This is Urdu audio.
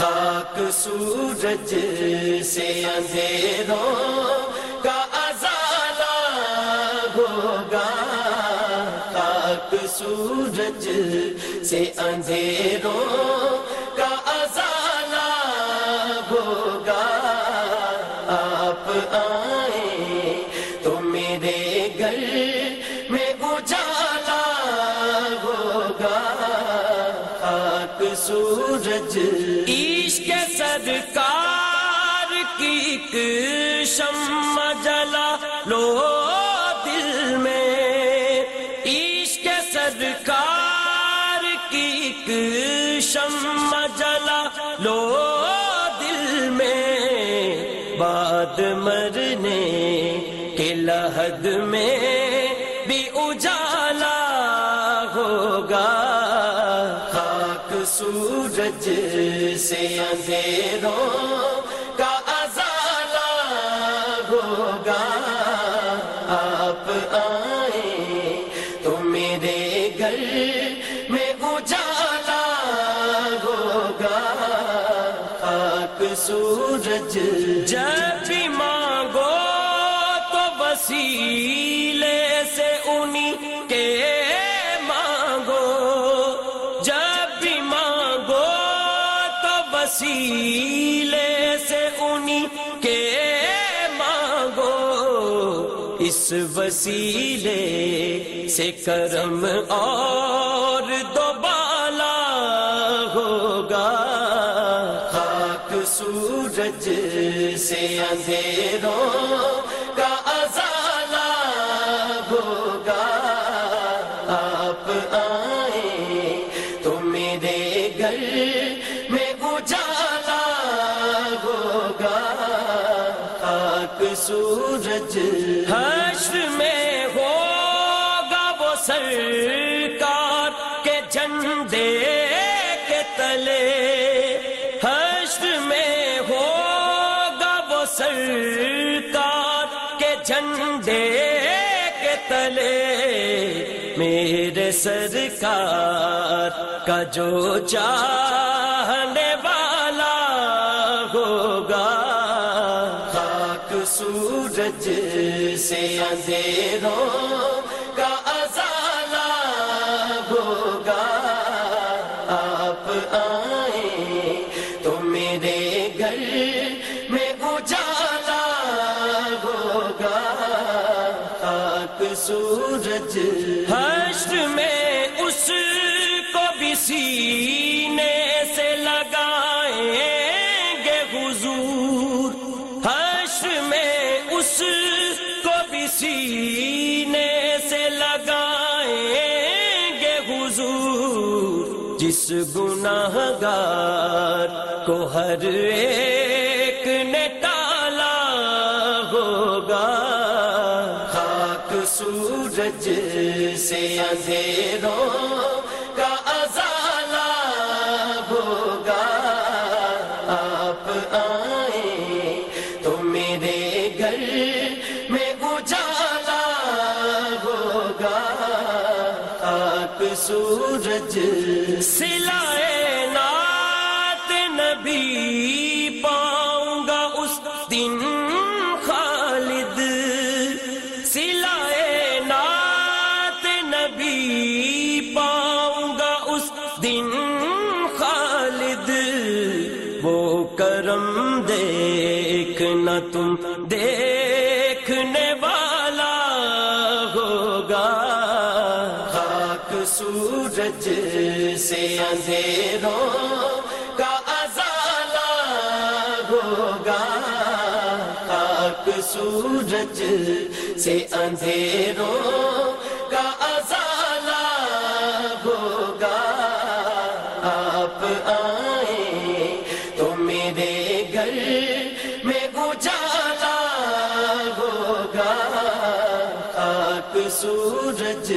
خاک سورج سے اندھیروں کا ازالہ ہوگا۔ خاک سورج سے اندھیروں سورج، عشق سرکار کی ایک شمع جلا لو دل میں۔ عشق سرکار کی ایک شمع جلا لو دل میں۔ بعد مرنے کے لحد میں بھی اجالا سورج سے اندھیروں کا ازالہ ہوگا۔ آپ آئیں تو میرے گھر میں اجالا ہوگا۔ خاک سورج جب بھی مانگو تو وسیلے وسیلے سے انہی کے مانگو۔ اس وسیلے سے کرم اور دوبالا ہوگا۔ خاک سورج سے اندھیروں کا ازالہ سورج حشر میں ہوگا وہ سرکار کے جھنڈے کے تلے۔ حشر میں ہوگا وہ سرکار کے جھنڈے کے تلے۔ میرے سرکار کا جو چاہنے والا سورج سے اندھیروں کا ازالہ ہوگا۔ آپ آئیں تو میرے گھر میں اجالا ہوگا۔ خاک سورج حشر میں حضور جس گناہ گار کو ہر ایک نے ٹالا ہوگا۔ خاک سورج سے اندھیروں سورج سلائے نات نبی پاؤں گا اس دن خالد سلائے نات نبی پاؤں گا اس دن خالد وہ کرم دیکھنا تم دیکھنے سورج سے اندھیروں کا ازالہ ہوگا۔ خاک سورج سے اندھیروں کا ازالہ ہوگا۔ آپ آئیں تو میرے گھر میں اجالا ہوگا۔ خاک سورج